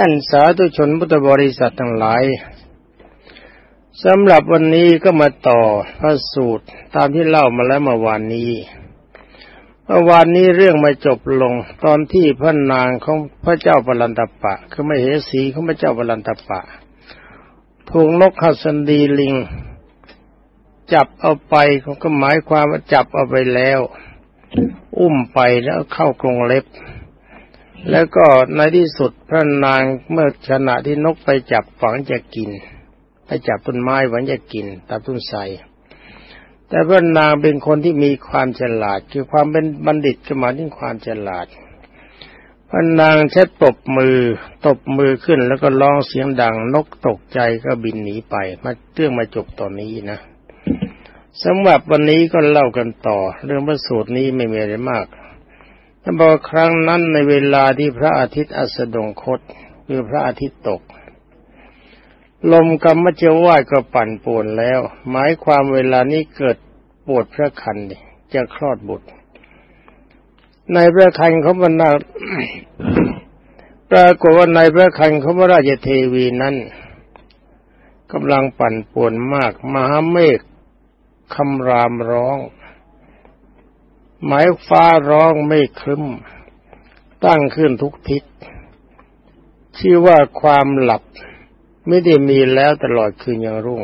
ท่านสาธุชนพุทธบริษัททั้งหลายสำหรับวันนี้ก็มาต่อพระสูตรตามที่เล่ามาแล้วเมื่อวานนี้เมื่อวานนี้เรื่องมาจบลงตอนที่พระนางของพระเจ้าปรันตปะ คือไม่เหสีของพระเจ้าปรันตปะถูกนกขัสันดีลิง จับเอาไปเขาก็หมายความว่าจับเอาไปแล้ว อุ้มไปแล้วเข้ากรงเล็บ แล้วก็ในที่สุดพระนางเมื่อขณะที่นกไปจับฝังจะกิน ไปจับต้นไม้หวังจะกินตัดต้นไทรแต่พระนางเป็นคนที่มีความฉลาด คือความเป็นบัณฑิตก็หมายถึงความฉลาดพระนางใช้ตบมือตบมือขึ้นแล้วก็ร้องเสียงดัง นกตกใจก็บินหนีไป มาเรื่องมาจบตอนนี้นะสำหรับวันนี้ก็เล่ากันต่อ เรื่องพระสูตรนี้ไม่มีอะไรมาก ท่านบอกครั้งนั้นในเวลาที่พระอาทิตย์อัสดงคตคือพระอาทิตย์ตก ลมกรรมเจวายก็ปั่นป่วนแล้ว หมายความเวลานี้เกิดปวดพระคันจะคลอดบุตร ในพระคันเของบรรดาปรากฏว่าในพระคันเของพระราชเทวีนั้นกำลังปั่นป่วนมากมหาเมฆคำรามร้อง หมายฟ้าร้องไม่ครึ้ม ตั้งขึ้นทุกทิศ ชื่อว่าความหลับไม่ได้มีแล้วตลอดคืนยังรุ่ง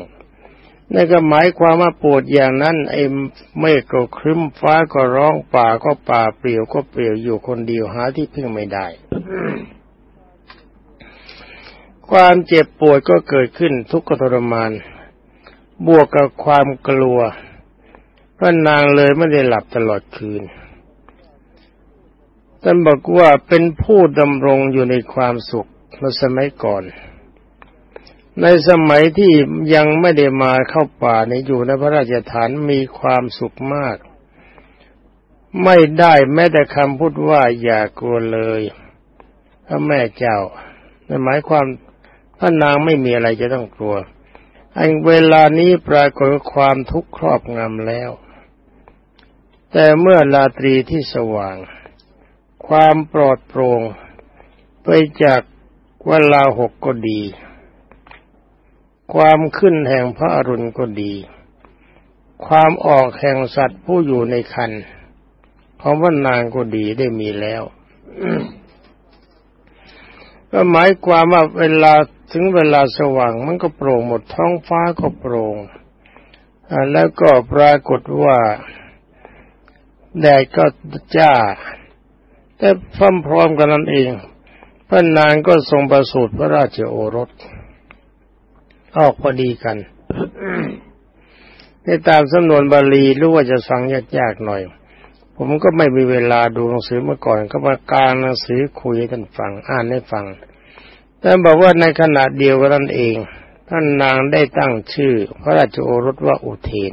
นั่นก็หมายความว่าปวดอย่างนั้นไอ้เมฆก็ครึ้มฟ้าก็ร้องป่าก็ป่าเปลี่ยวก็เปลี่ยวอยู่คนเดียวหาที่พึ่งไม่ได้ ความเจ็บปวดก็เกิดขึ้นทุกขทรมาน บวกกับความกลัว พระนางเลยไม่ได้หลับตลอดคืน ท่านบอกว่าเป็นผู้ดำรงอยู่ในความสุขเมื่อสมัยก่อน ในสมัยที่ยังไม่ได้มาเข้าป่าในอยู่ในพระราชฐานมีความสุขมาก ไม่ได้แม้แต่คำพูดว่าอย่ากลัวเลยพระแม่เจ้าในหมายความพระนางไม่มีอะไรจะต้องกลัวอันเวลานี้ปรากฏความทุกข์ครอบงำแล้ว แต่เมื่อราตรีที่สว่าง ความปลอดโปร่งไปจากเวลาหกก็ดี ความขึ้นแห่งพระอรุณก็ดี ความออกแห่งสัตว์ผู้อยู่ในคันของว่านางก็ดีได้มีแล้วก็หมายความว่าเวลาถึงเวลาสว่างมันก็โปร่งหมดท้องฟ้าก็โปร่งแล้วก็ปรากฏว่า แดดก็จ้า แต่พร้อมๆกันนั้นเอง พระนางก็ทรงประสูติพระราชโอรส ออกพอดีกันในตามสำนวนบาลีรู้ว่าจะฟังยากๆหน่อย ผมก็ไม่มีเวลาดูหนังสือมาก่อน ก็มากางหนังสือคุยให้ท่านฟังอ่านให้ฟัง แต่บอกว่าในขณะเดียวกันนั่นเองท่านนางได้ตั้งชื่อ พระราชโอรสว่าอุเทน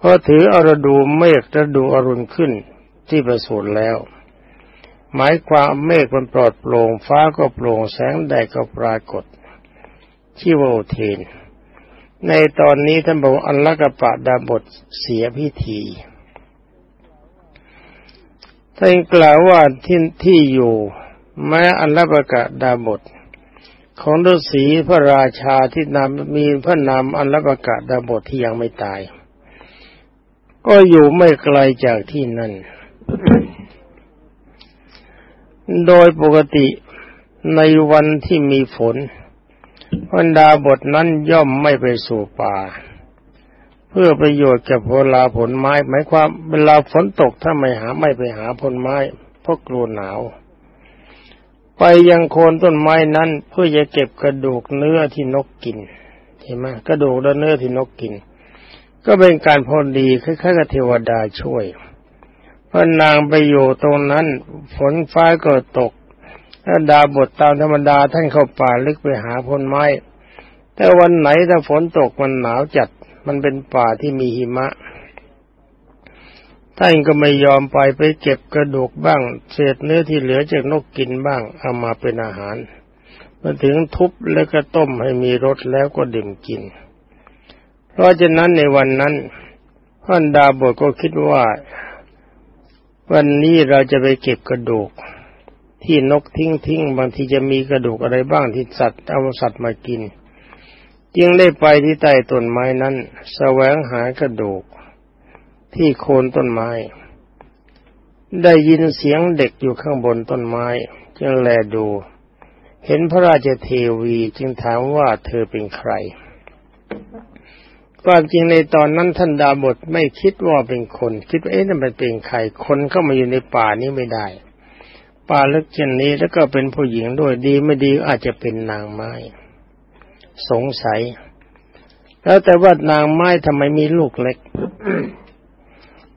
พราะถืออรดูเมฆฤดูอรุณขึ้นที่ประสูติแล้ว หมายความเมฆมันปลอดโปร่งฟ้าก็โปร่งแสงแดดก็ปรากฏชื่ว่าอุเทน ในตอนนี้ท่านบอกอัลลกปะดาบทเสียพิธีท่านกล่าวว่าที่ที่อยู่ แม้อัลลปะกะดาบท ของฤาษีพระราชาที่นำมีพระนามอัลลปะกะดาบทที่ยังไม่ตาย ก็อยู่ไม่ไกลจากที่นั่น โดยปกติในวันที่มีฝนบรรดาบทนั้นย่อมไม่ไปสู่ป่า เพื่อประโยชน์แก่ผลาผลไม้หมายความเวลาฝนตกถ้าไม่หาไม่ไปหาผลไม้เพราะกลัวหนาว ไปยังโคนต้นไม้นั้นเพื่อจะเก็บกระดูกเนื้อที่นกกินเห็นไหมกระดูกและเนื้อที่นกกิน ก็เป็นการพอดีคล้ายๆกับเทวดาช่วยพระนางไปอยู่ตรงนั้น ฝนฟ้าก็ตกถ้าดาบทตามธรรมดาท่านเข้าป่าลึกไปหาพลไม้ แต่วันไหนถ้าฝนตกมันหนาวจัด มันเป็นป่าที่มีหิมะ ท่านก็ไม่ยอมไปไปเก็บกระดูกบ้าง เศษเนื้อที่เหลือจากนกกินบ้าง เอามาเป็นอาหารมาถึงทุบแล้วก็ต้มให้มีรสแล้วก็ดื่มกิน เพราะฉะนั้นในวันนั้นท่านดาบทก็คิดว่า วันนี้เราจะไปเก็บกระดูก ที่นกทิ้งทิ้งบางทีจะมีกระดูกอะไรบ้างที่สัตว์เอาสัตว์มากิน จึงได้ไปที่ใต้ต้นไม้นั้นแสวงหากระดูก ที่โคนต้นไม้ ได้ยินเสียงเด็กอยู่ข้างบนต้นไม้ จึงแลดู เห็นพระราชเทวีจึงถามว่าเธอเป็นใคร ความจริงในตอนนั้นท่านดาบทไม่คิดว่าเป็นคน คิดว่าเอ๊ะนั่นมันเป็นใครคนเข้ามาอยู่ในป่านี้ไม่ได้ ป่าลึกเช่นนี้แล้วก็เป็นผู้หญิงด้วยดีไม่ดีอาจจะเป็นนางไม้ สงสัย แล้วแต่ว่านางไม้ทำไมมีลูกเล็ก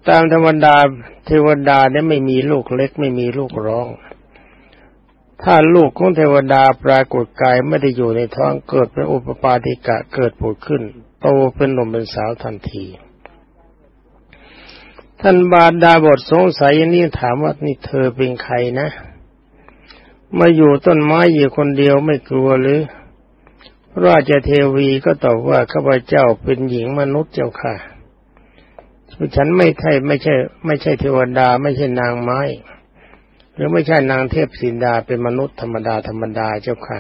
ตามธรรมดาเทวดาเนี่ยไม่มีลูกเล็ก ไม่มีลูกร้อง ถ้าลูกของเทวดาปรากฏกายไม่ได้อยู่ในท้องเกิดเป็นอุปปาติกะเกิดผุดขึ้น โตเป็นหนุ่มเป็นสาวทันที ท่านบาดาบทสงสัยนี่ถามว่านี่เธอเป็นใครนะ มาอยู่ต้นไม้อยู่คนเดียวไม่กลัวหรือ ราชเทวีก็ตอบว่าข้าพเจ้าเป็นหญิงมนุษย์เจ้าค่ะ ฉันไม่ใช่ไม่ใช่ ไม่ใช่เทวดา ไม่ใช่นางไม้ หรือไม่ใช่นางเทพสินดาเป็นมนุษย์ธรรมดาธรรมดาเจ้าค่ะ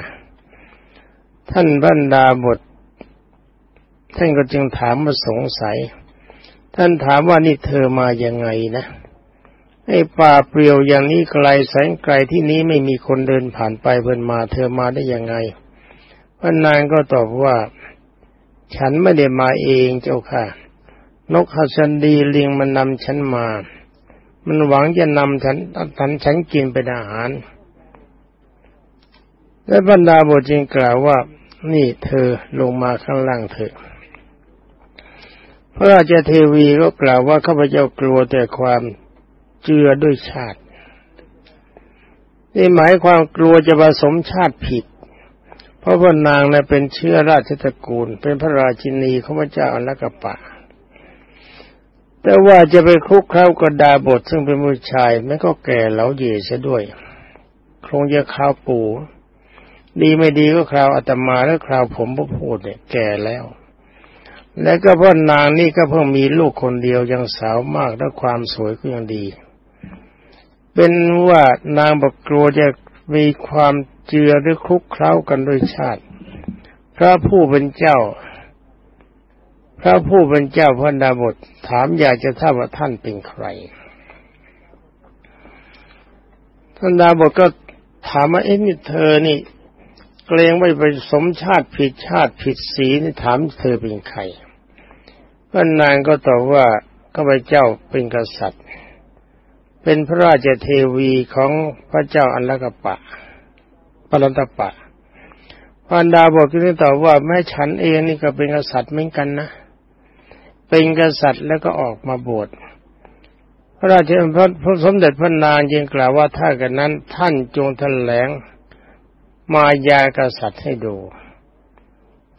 ท่านบรรดาบท ท่านก็จึงถามมาสงสัย ท่านถามว่านี่เธอมายังไงนะไอ้ป่าเปลี่ยวอย่างนี้ไกลแสงไกลที่นี้ไม่มีคนเดินผ่านไปเพิ่นมา เธอมาได้ยังไงพระนางก็ตอบว่า ฉันไม่ได้มาเองเจ้าค่ะ นกหัสันดีลิงมันนำฉันมา มันหวังจะนำฉันฉันฉันกินเป็นอาหาร และบรรดาบทจึงกล่าวว่า นี่เธอลงมาข้างล่างเถอะ พระราชเทวีก็กล่าวว่าข้าพเจ้ากลัวแต่ความเจือด้วยชาติ นี่หมายความกลัวจะผสมชาติผิด เพราะว่านางนะ่ะเป็นเชื้อราชตระกูล เป็นพระราชินีของพเจ้าอลกะปะแต่ว่าจะไปคุกเข้ากระดาบทซึ่งเป็นผู้ชายไม่ก็แก่เหลาเย่เสียด้วยคงจะคราวปู่ดีไม่ดีก็คราวอาตมาแล้วคราวผมผู้พูดเนี่ยแก่แล้ว และก็พราะนางนี่ก็เพิ่งมีลูกคนเดียวยังสาวมากและความสวยก็ยังดี เป็นว่านางบอกกลัวจะมีความเจือหรือคลุกเคล้ากันโดยชาติ พระผู้เป็นเจ้า พระผู้เป็นเจ้าพระดาบทถามอยากจะทราบว่าท่านเป็นใครท่านดาบทก็ถามว่าเอ็นี่เธอนี่ เกรงไม่ไปสมชาติผิดชาติผิดสีนี่ถามเธอเป็นใครพระนางก็ตอบว่าข้าพเจ้าเป็นกษัตริย์ เป็นพระราชเทวีของพระเจ้าอันลกปะปรันตปะพันดาบอกที่นี่ตอบว่าแม่ฉันเองนี่ก็เป็นกษัตริย์เหมือนกันนะ เป็นกษัตริย์แล้วก็ออกมาบวชพระราชพระสมเด็จพระนางจึงกล่าวว่าถ้ากันนั้น ท่านจงแถลง มายากษัตริย์ให้ดู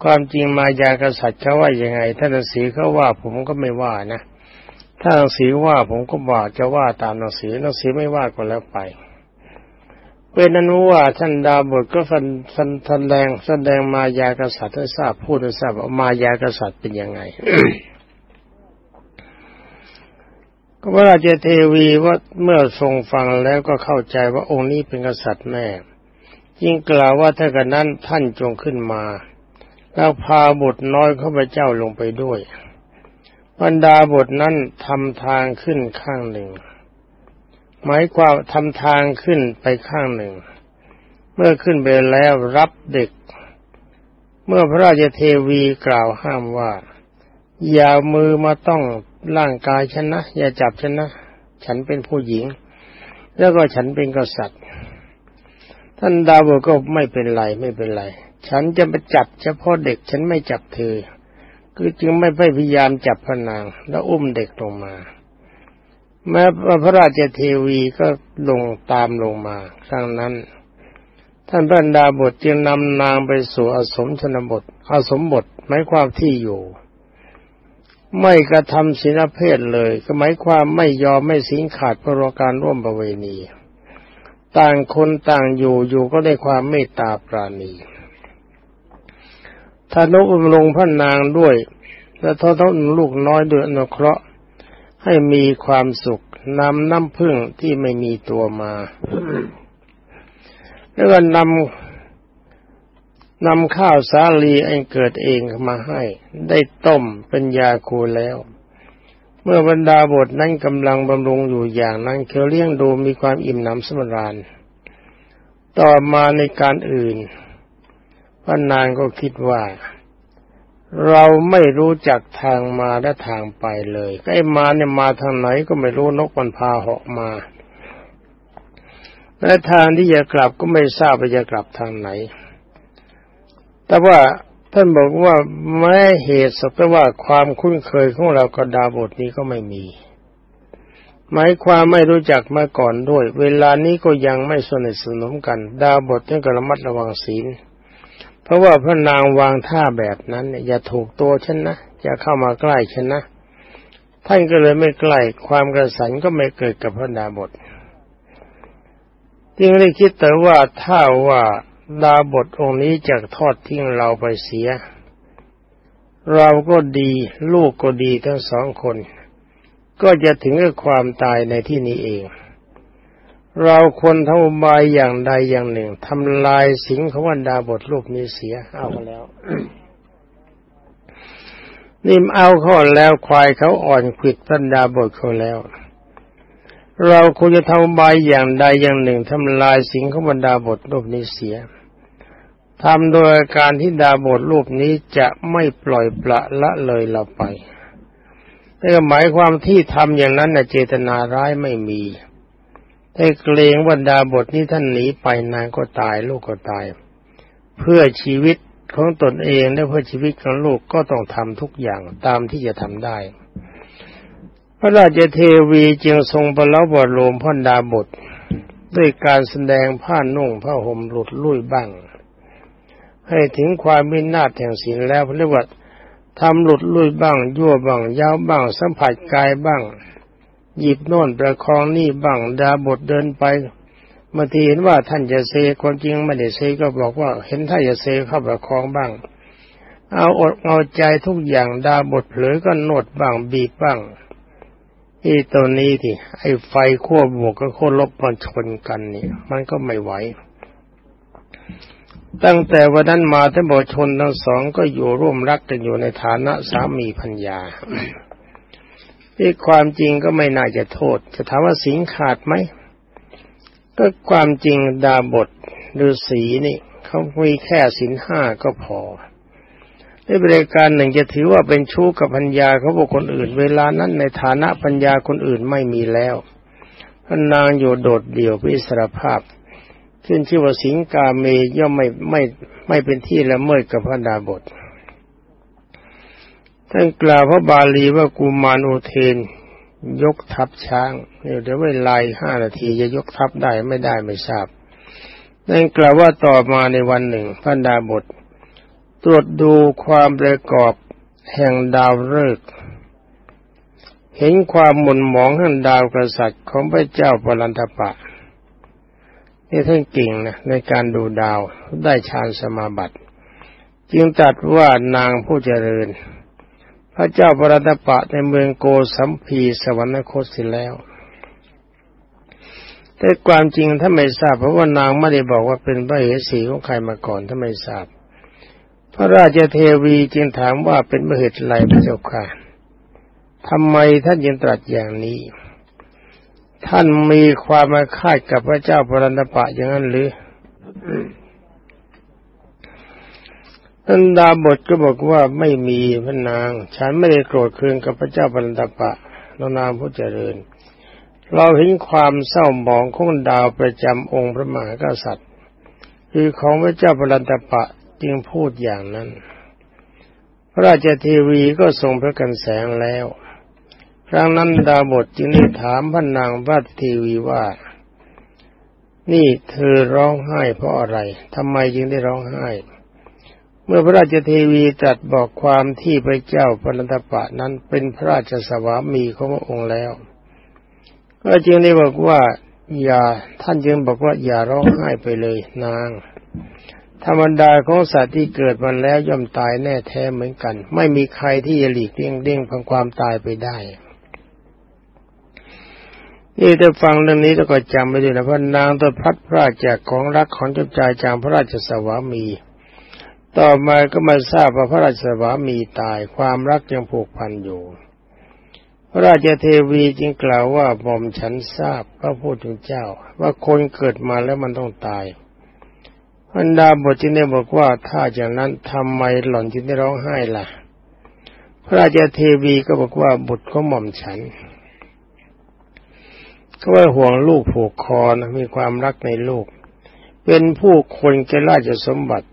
ความจริงมายากษัตริย์เขาว่ายังไงท่านหนังสือเขาว่าผมก็ไม่ว่านะถ้าหนังสือว่าผมก็บอกจะว่าตามหนังสือหนังสือไม่ว่าก็แล้วไปเป็นนั้นว่าท่านดาบทก็ฟันฟันแสดงแสดงมายากษัตริย์ให้ทราบพูดให้ทราบว่ามายากษัตริย์เป็นยังไงก็พระราชเทวีว่าเมื่อทรงฟังแล้วก็เข้าใจว่าองค์นี้เป็นกษัตริย์แน่ ยิ่งกล่าวว่าถ้ากันนั้นท่านจงขึ้นมาแล้วพาบุตรน้อยข้าพเจ้าลงไปด้วยบรรดาบทนั้นทำทางขึ้นข้างหนึ่ง หมายความทำทางขึ้นไปข้างหนึ่ง เมื่อขึ้นไปแล้วรับเด็ก เมื่อพระราชเทวีกล่าวห้ามว่า อย่ามือมาต้องร่างกายฉันนะ อย่าจับฉันนะ ฉันเป็นผู้หญิง แล้วก็ฉันเป็นกษัตริย์ ท่านดาวก็ไม่เป็นไรไม่เป็นไร ฉันจะไปจับเฉพาะเด็กฉันไม่จับเธอ คือจึงไม่พยายามจับพระนาง แล้วอุ้มเด็กลงมาแม้พระราชเทวีก็ลงตามลงมา ครั้งนั้น ท่านพระดาบทจึงนำนางไปสู่อสมชนบท อสมบทหมายความที่อยู่ ไม่กระทำศีลเพศเลย ก็หมายความไม่ยอมไม่สิงขาดประการร่วมประเวณี ต่างคนต่างอยู่อยู่ก็ได้ความเมตตาปราณีถ้านกลงพระนางด้วย และทอทลูกน้อยด้วยอนุเคราะห์ให้มีความสุขนำน้ำพึ่งที่ไม่มีตัวมา แล้วก็นำนำข้าวสาลีอันเกิดเองมาให้ ได้ต้มเป็นยาคูแล้ว เมื่อบรรดาบทนั้นกำลังบำรุงอยู่อย่างนั้นเคียวเลี้ยงดูมีความอิ่มหนำสมราญ ต่อมาในการอื่นพระนางก็คิดว่า เราไม่รู้จักทางมาและทางไปเลยไอ้มาเนี่ยมาทางไหนก็ไม่รู้นกมันพาเหาะมาและทางที่จะกลับก็ไม่ทราบว่าจะกลับทางไหน แต่ว่า ท่านบอกว่าแม้เหตุสักแต่ว่าความคุ้นเคยของเรากับดาบทนี้ก็ไม่มี หมายความไม่รู้จักมาก่อนด้วย เวลานี้ก็ยังไม่สนิทสนมกัน ดาบทต้องกระมัดระวังศีล เพราะว่าพระนางวางท่าแบบนั้นอย่าถูกตัวฉันนะอย่าเข้ามาใกล้ฉันนะท่านก็เลยไม่ใกล้ความกระสันก็ไม่เกิดกับพระดาบทจึงได้คิดแต่ว่าถ้าว่า ดาบทองค์นี้จะทอดทิ้งเราไปเสีย เราก็ดีลูกก็ดีทั้งสองคน ก็จะถึงกับความตายในที่นี้เอง เราคนทำบายอย่างใดอย่างหนึ่งทำลายสิงของวันดาบทรูปนี้เสียเอาแล้วนี่เอาเขาแล้วควายเขาอ่อนขิดพันดาบทเขาแล้ว เราควรจะทำบายอย่างใดอย่างหนึ่งทำลายสิ่งของบรรดาบทรูปนี้เสียทำโดยการที่ดาบทรูปนี้จะไม่ปล่อยปละละเลยเราไปแต่หมายความที่ทำอย่างนั้นนะเจตนาร้ายไม่มีแต่เกรงว่าดาบทนี้ท่านหนีไปนางก็ตายลูกก็ตาย เพื่อชีวิตของตนเองและเพื่อชีวิตของลูกก็ต้องทำทุกอย่างตามที่จะทำได้ พระราชเทวีจึงทรงประลบรมพ่อดาบทด้วยการแสดงผ้านุ่งผ้าห่มหลุดลุ่ยบ้าง ให้ถึงความมินาศแห่งศีลแล้วเรียกว่าทำหลุดลุ่ยบ้าง ยั่วบ้างยาวบ้าง สัมผัสกายบ้าง หยิบโน่นประคองนี่บ้าง ดาบทเดินไปเมื่อทีเห็นว่าท่านจะเซความจริงไม่ได้เซก็บอกว่า เห็นท่านจะเซเข้าประคองบ้าง เอาอดเอาใจทุกอย่างดาบทเผลอก็นวดบ้างบีบบ้าง ที่ตัวนี้ที่ไอ้ไฟขั้วบวกกับขั้วลบมันชนกันนี่มันก็ไม่ไหว ตั้งแต่วันนั้นมาท่านบอกชนทั้งสองก็อยู่ร่วมรักกันอยู่ในฐานะสามีพัญญาที่ความจริงก็ไม่น่าจะโทษ จะถามว่าสิงขาดไหมก็ความจริงดาบทฤาษีนี่เขามีแค่สินห้าก็พอ นบริการหนึ่งจะถือว่าเป็นชู้กับพัญญาเขาบุคคลอื่น เวลานั้นในฐานะพัญญาคนอื่นไม่มีแล้วพนางอยู่โดดเดี่ยวพิสรภาพขึ้นชื่อว่าสิงกาเมย่อมไม่ไม่ไม่เป็นที่ละเมิดกับพระดาบทท่านกล่าวพระบาลีว่ากุมารอุเทน ยกทัพช้างเดี๋ยวเวลาห้านาทีจะยกทัพได้ไม่ได้ไม่ทราบนั่นกล่าวว่าต่อมาในวันหนึ่งพระดาบท ตรวจดูความประกอบแห่งดาวฤกษ์เห็นความหมุนหมองแห่งดาวกษัตริย์ของพระเจ้าปรันทปะนี่ท่านเก่งนะในการดูดาวได้ฌานสมาบัติ จึงตัดว่านางผู้เจริญ พระเจ้าปรันทปะในเมืองโกสัมพีสวรรคตสิแล้วแต่ความจริงถ้าไม่ทราบเพราะว่านางไม่ได้บอกว่าเป็นพระเหสีของใครมาก่อนถ้าไม่ทราบ พระราชเทวีจึงถามว่าเป็นเหตุไรพระเจ้าค่ะทำไมท่านยังตรัสอย่างนี้ ท่านมีความมาคาดกับพระเจ้าพรันตปะอย่างนั้นหรือท่านดาบทก็บอกว่าไม่มีพระนาง ฉันไม่ได้โกรธเคืองกับพระเจ้าพรันตปะนนามผู้เจริญ เราเห็นความเศร้าหมองของดาวประจำองค์พระมหากษัตริย์ คือของพระเจ้าพรันตปะ จึงพูดอย่างนั้น พระราชเทวีก็ทรงพระกันแสงแล้ว ครั้งนั้นดาบทจึงได้ถามพระนางพระเทวีว่า นี่เธอร้องไห้เพราะอะไรทำไมจึงได้ร้องไห้ เมื่อพระราชเทวีตรัสบอกความที่พระเจ้าปนันตปะนั้นเป็นพระราชสวามีของพระองค์แล้ว ก็จึงได้บอกว่าอย่าท่านจึงบอกว่าอย่าร้องไห้ไปเลยนาง ธรรมดาของสัตว์ที่เกิดมาแล้วย่อมตายแน่แท้เหมือนกัน ไม่มีใครที่จะหลีกเลี่ยงเด้งพังความตายไปได้ นี่ถ้าฟังเรื่องนี้แล้วก็จำไว้ด้วยนะพระนางตัวพัดพรากจากของรักของจ้าชายจางพระราชสวามี ต่อมาก็มาทราบว่าพระราชสวามีตายความรักยังผูกพันอยู่ พระราชเทวีจึงกล่าวว่าหม่อมฉันทราบพระพูดถึงเจ้า ว่าคนเกิดมาแล้วมันต้องตาย บรรดาบทจึงได้บอกว่าถ้าอย่างนั้นทำไมหล่อนจึงได้ร้องไห้ล่ะ พระราชเทวีก็บอกว่าบุตรของหม่อมฉันก็ว่าห่วงลูกผูกคอนะมีความรักในลูก เป็นผู้คนแก่ราชสมบัติ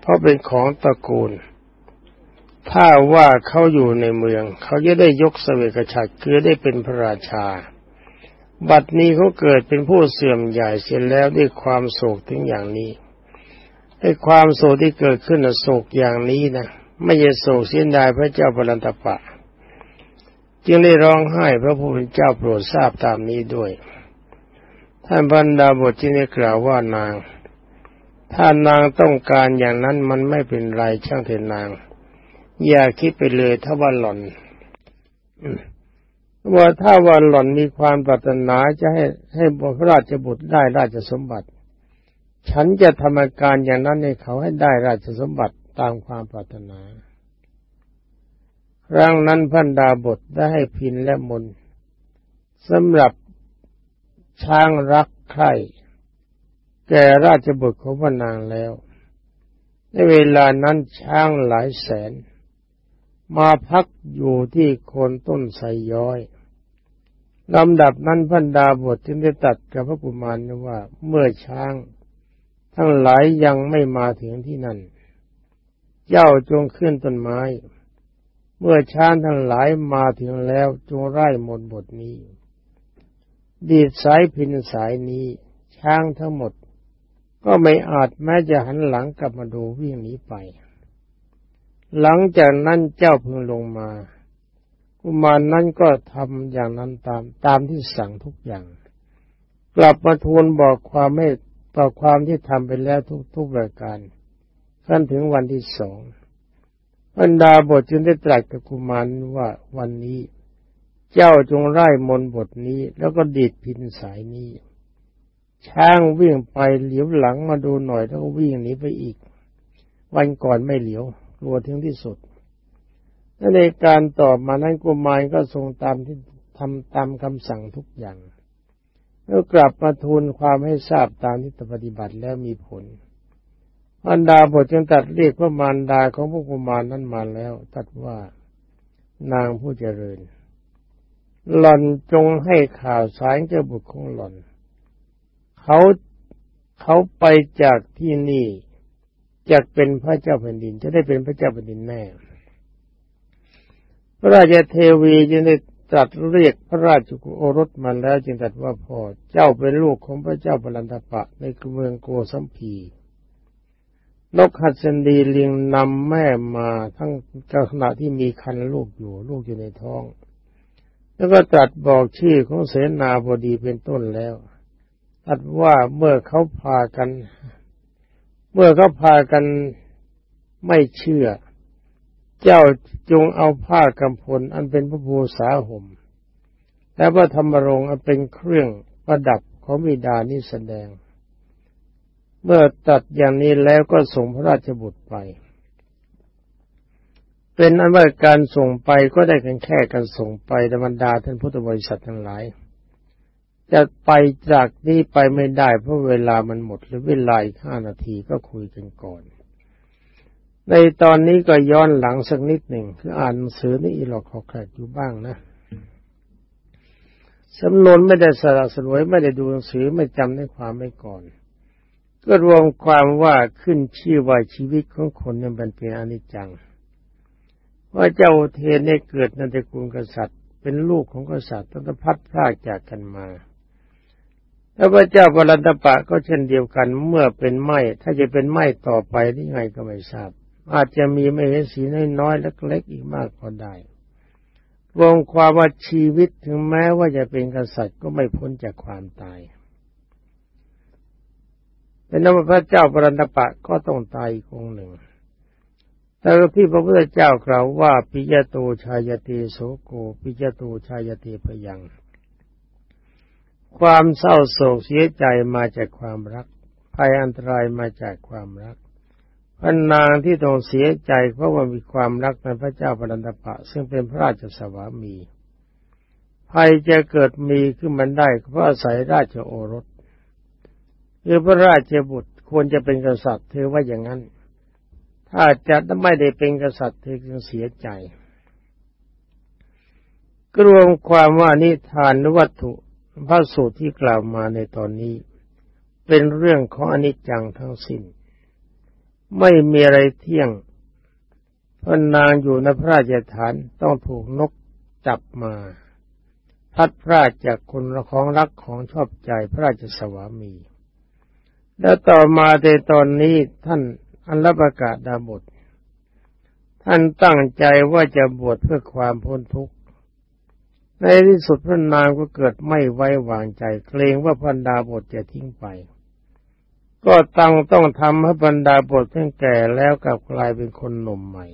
เพราะเป็นของตระกูล ถ้าว่าเขาอยู่ในเมือง เขาจะได้ยกเสวกฉัตรคือได้เป็นพระราชา บัดนี้เขาเกิดเป็นผู้เสื่อมใหญ่เสียแล้วด้วยความโศกถึงอย่างนี้ไอ้ความโศกที่เกิดขึ้นโศกอย่างนี้นะไม่ใช่โศกเสียดายพระเจ้าปรันตปะ จึงได้ร้องไห้พระผู้เป็นเจ้าโปรดทราบตามนี้ด้วย ท่านบรรดาบทที่ได้กล่าวว่านาง ถ้านางต้องการอย่างนั้นมันไม่เป็นไรช่างเถิดนาง อย่าคิดไปเลยถ้าว่าหล่อน ว่าถ้าว่าหล่อนมีความปรารถนาจะให้ให้พระราชบุตรได้ราชสมบัติ ฉันจะทำการอย่างนั้นให้เขาให้ได้ราชสมบัติตามความปรารถนาครั้งนั้นพันดาบทได้ให้พินและมนสำหรับช้างรักใคร่แก่ราชบุตรของพระนางแล้ว ในเวลานั้นช้างหลายแสน มาพักอยู่ที่โคนต้นไทรย้อย ลำดับนั้นพันดาบทจึงได้ตัดกับพระกุมารว่าเมื่อช้าง ทั้งหลายยังไม่มาถึงที่นั่น เจ้าจงขึ้นต้นไม้ เมื่อช้างทั้งหลายมาถึงแล้วจงไร้มนบทนี้ ดีดสายพินสายนี้ ช้างทั้งหมด ก็ไม่อาจแม้จะหันหลังกลับมาดูวิ่งหนีไป หลังจากนั้นเจ้าพึงลงมา กุมารนั้นก็ทำอย่างนั้นตามตามที่สั่งทุกอย่าง กลับมาทูลบอกความไม่ต่อความที่ทำไปแล้วทุกทุกรายการขั้นถึงวันที่สองบรรดาบทจึงได้ตรัสกับกุมารว่าวันนี้เจ้าจงไล่มนบทนี้แล้วก็ดีดพินสายนี้ ช้างวิ่งไปเหลียวหลังมาดูหน่อยแล้วก็วิ่งหนีไปอีก วันก่อนไม่เหลียวกลัวถึงที่สุด และในการตอบมานั้นกุมารก็ทรงตามที่ทำตามคำสั่งทุกอย่าง แล้วกลับมาทูลความให้ทราบตามที่ปฏิบัติแล้วมีผลอันดาบทจึงตัดเรียกพระมารดาของพระกุมารนั้นมาแล้ว ตัดว่านางผู้เจริญ หล่อนจงให้ข่าวสารเจ้าบุตรของหล่อน เขาเขาไปจากที่นี่จะเป็นพระเจ้าแผ่นดิน จะได้เป็นพระเจ้าแผ่นดินแน่ พระราชเทวีจึงได้ตรัสเรียกพระราชกุโอรสมาแล้วจึงตรัสว่าพ่อเจ้าเป็นลูกของพระเจ้าปรันตปะในเมืองโกสัมพีนกหัดสันดีเลียงนำแม่มาทั้งขณะที่มีคันลูกอยู่ลูกอยู่ในท้อง แล้วก็ตรัสบอกชื่อของเสนาบดีเป็นต้นแล้วตัดว่าเมื่อเขาพากัน เมื่อเขาพากันไม่เชื่อ เจ้าจงเอาผ้ากำพลอันเป็นพระภูษาห่มและพระธรรมรงอันเป็นเครื่องประดับของมิดานี้แสดง เมื่อตัดอย่างนี้แล้วก็ส่งพระราชบุตรไป เป็นอันว่าการส่งไปก็ได้กันแค่การส่งไปธรรมดาท่านพุทธบริษัททั้งหลาย จะไปจากนี้ไปไม่ได้เพราะเวลามันหมดหรือเวลาอีกห้านาทีก็คุยกันก่อน ในตอนนี้ก็ย้อนหลังสักนิดหนึ่งคืออ่านหนังสือนี่อีหลอกขอแขกอยู่บ้างนะสำนวนไม่ได้สละสลวยไม่ได้ดูหนังสือไม่จำได้ความไม่ก่อน ก็รวมความว่าขึ้นชื่อว่าชีวิตของคนนั้นเป็นอนิจจัง ว่าเจ้าเทนได้เกิดในตระกูลกษัตริย์ เป็นลูกของกษัตริย์ตั้งแต่พัดพลากจากกันมาแล้วพระเจ้าบรันตปะก็เช่นเดียวกันเมื่อเป็นไม้ถ้าจะเป็นไม้ต่อไปได้ไงก็ไม่ทราบ อาจจะมีไม่เห็นสีน้อยๆเล็กๆอีกมากก็ได้รวมความว่าชีวิตถึงแม้ว่าจะเป็นกษัตริย์ก็ไม่พ้นจากความตายเป็นนวพระเจ้าปรันตปะก็ต้องตายอีกองหนึ่ง แต่ที่พระพุทธเจ้ากล่าวว่าปิยโตชายเตโสโกปิยโตชายเตพยัง ความเศร้าโศกเสียใจมาจากความรักภัยอันตรายมาจากความรัก พระนางที่ต้องเสียใจเพราะว่ามีความรักในพระเจ้าปรันตปะ ซึ่งเป็นพระราชสวามี ภัยจะเกิดมีขึ้นมันได้เพราะอาศัยราชโอรสคือพระราชบุตรควรจะเป็นกษัตริย์เธอว่าอย่างนั้น ถ้าจะไม่ได้เป็นกษัตริย์เธอจึงเสียใจกรวมความว่านิทานวัตถุพระสูตรที่กล่าวมาในตอนนี้ เป็นเรื่องของอนิจจังทั้งสิ้น ไม่มีอะไรเที่ยงพระนางอยู่ในพระราชฐานต้องถูกนกจับมา พัดพราดจากคนของรักของชอบใจพระราชสวามี แล้วต่อมาในตอนนี้ท่านอันลประกาศดาบทท่านตั้งใจว่าจะบวชเพื่อความพ้นทุกข์ ในที่สุดพระนางก็เกิดไม่ไว้วางใจเกรงว่าพันดาบทจะทิ้งไป ก็ตั้งต้องทำให้พันดาบทเพิ่งแก่แล้วกลับกลายเป็นคนหนุ่มใหม่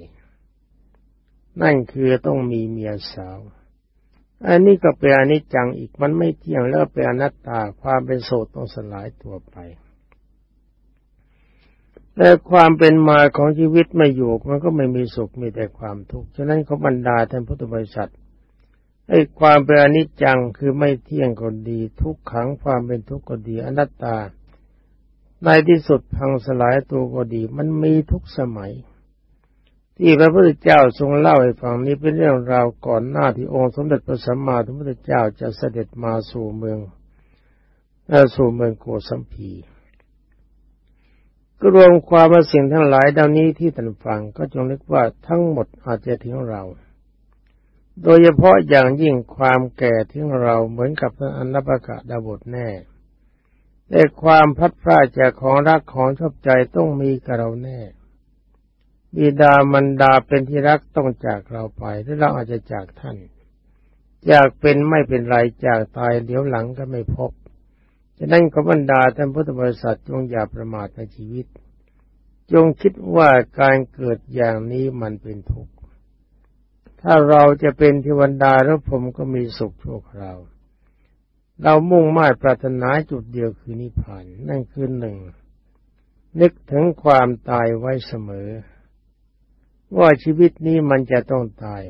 นั่นคือต้องมีเมียสาว อันนี้ก็เป็นอนิจจังอีกมันไม่เที่ยงแล้วเป็นอนัตตาความเป็นโสดต้องสลายตัวไปแต่ความเป็นมาของชีวิตไม่อยู่มันก็ไม่มีสุขมีแต่ความทุกข์ฉะนั้นเขาบรรดาท่านพุทธบริษัทไอ้ความเป็นอนิจจังคือไม่เที่ยงก็ดี ทุกขังความเป็นทุกข์ก็ดีอนัตตา ในที่สุดพังสลายตัวก็ดี มันมีทุกสมัย ที่พระพุทธเจ้าทรงเล่าให้ฟังนี้เป็นเรื่องราวก่อนหน้าที่องค์สมเด็จพระสัมมาสัมพุทธเจ้าจะเสด็จมาสู่เมืองสู่เมืองโกสัมพีก็รวมความว่าสิ่งทั้งหลายดังนี้ที่ท่านฟังก็จงนึกว่าทั้งหมดอาจจะถึงเรา โดยเฉพาะอย่างยิ่งความแก่ที่เราเหมือนกับอนนปกะดาบทแน่ แต่ความพัดพลาดจากของรักของชอบใจต้องมีกับเราแน่ บิดามันดาเป็นที่รักต้องจากเราไปหรือเราอาจจะจากท่านจากเป็นไม่เป็นไรจากตายเดี๋ยวหลังก็ไม่พบ ฉะนั้นขบรรดาท่านพุทธบริษัทจงอย่าประมาทในชีวิต จงคิดว่าการเกิดอย่างนี้มันเป็นทุกข์ ถ้าเราจะเป็นเทวดาแล้วผมก็มีสุขชั่วคราว เรามุ่งมา่ปรารถนาจุดเดียวคือนิพพาน นั่นคือหนึ่ง นึกถึงความตายไว้เสมอ ว่าชีวิตนี้มันจะต้องตาย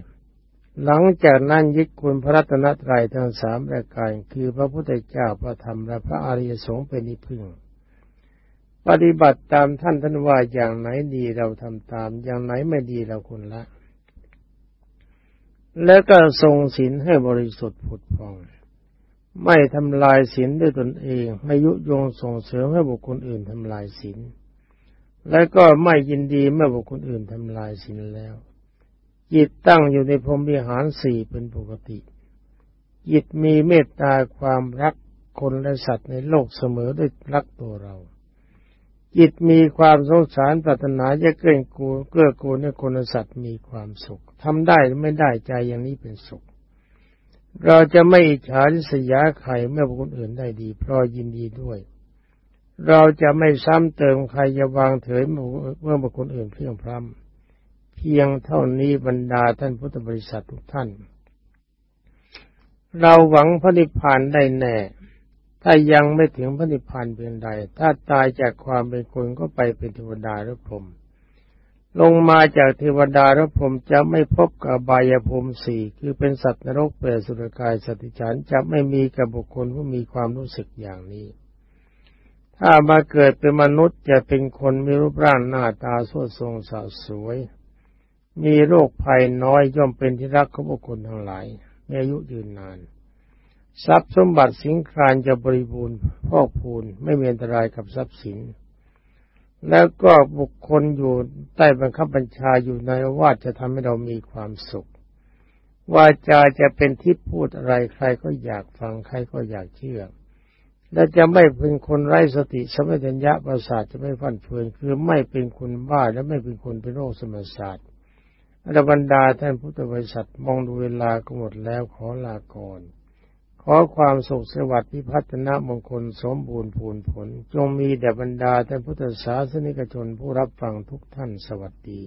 หลังจากนั้นยึดคุณพระรัตนตรัยทั้งสามรายการคือพระพุทธเจ้าพระธรรมและพระอริยสงฆ์เป็นนิพึ่งปฏิบัติตามท่านท่านว่าอย่างไหนดีเราทำตาม อย่างไหนไม่ดีเราควรละ แล้วก็ทรงศีลให้บริสุทธิ์ผุดพอง ไม่ทำลายศีลด้วยตนเอง ไม่ยุยงส่งเสริมให้บุคคลอื่นทำลายศีลและก็ไม่ยินดีเมื่อบุคคลอื่นทำลายศีลแล้ว จิตตั้งอยู่ในพรหมวิหารสี่เป็นปกติ จิตมีเมตตาความรักคนและสัตว์ในโลกเสมอด้วยรักตัวเรา จิตมีความสงสารปรารถนาจะเกื้อกูลเกื้อกูลให้คนและสัตว์มีความสุขทำได้หรือไม่ได้ใจอย่างนี้เป็นสุข เราจะไม่อิจฉาริษยาใครเมื่อบุคคลอื่นได้ดีเพราะยินดีด้วย เราจะไม่ซ้ำเติมใครจะวางเถยเมื่อบุคคลอื่นเพียงพร้ำเพียงเท่านี้บรรดาท่านพุทธบริษัททุกท่าน เราหวังพระนิพพานได้แน่ ถ้ายังไม่ถึงพระนิพพานเพียงใด ถ้าตายจากความเป็นคนก็ไปเป็นเทวดาหรือพรหม ลงมาจากเทวดาหรือพรหมจะไม่พบกับบายภูมิสี่คือเป็นสัตว์นรกเปรตสุรกายสติฉันจะไม่มีกับบุคคลผู้มีความรู้สึกอย่างนี้ ถ้ามาเกิดเป็นมนุษย์จะเป็นคนมีรูปร่างหน้าตาสดทรงสดสวย มีโรคภัยน้อยย่อมเป็นที่รักของบุคคลทั้งหลายมีอายุยืนนาน ทรัพย์สมบัติสิงครานจะบริบูรณ์พอกพูนไม่มีอันตรายกับทรัพย์สิน แล้วก็บุคคลอยู่ใต้บังคับบัญชาอยู่ในว่าจะทำให้เรามีความสุขวาจาจะเป็นทิพพูดอะไรใครก็อยากฟังใครก็อยากเชื่อ และจะไม่เป็นคนไร้สติสมัญญะประสาทจะไม่ฟันเฟือนคือไม่เป็นคนบ้าและไม่เป็นคนเป็นโรคสมศาสตร์อรบรรดาท่านพุทธบริษัทมองดูเวลาก็หมดแล้วขอลาก่อน ขอความสุขสวัสดิ์พิพัฒนมงคลสมบูรณ์ผลผล จงมีแด่บรรดาท่านพุทธศาสนิกชนผู้รับฟังทุกท่านสวัสดี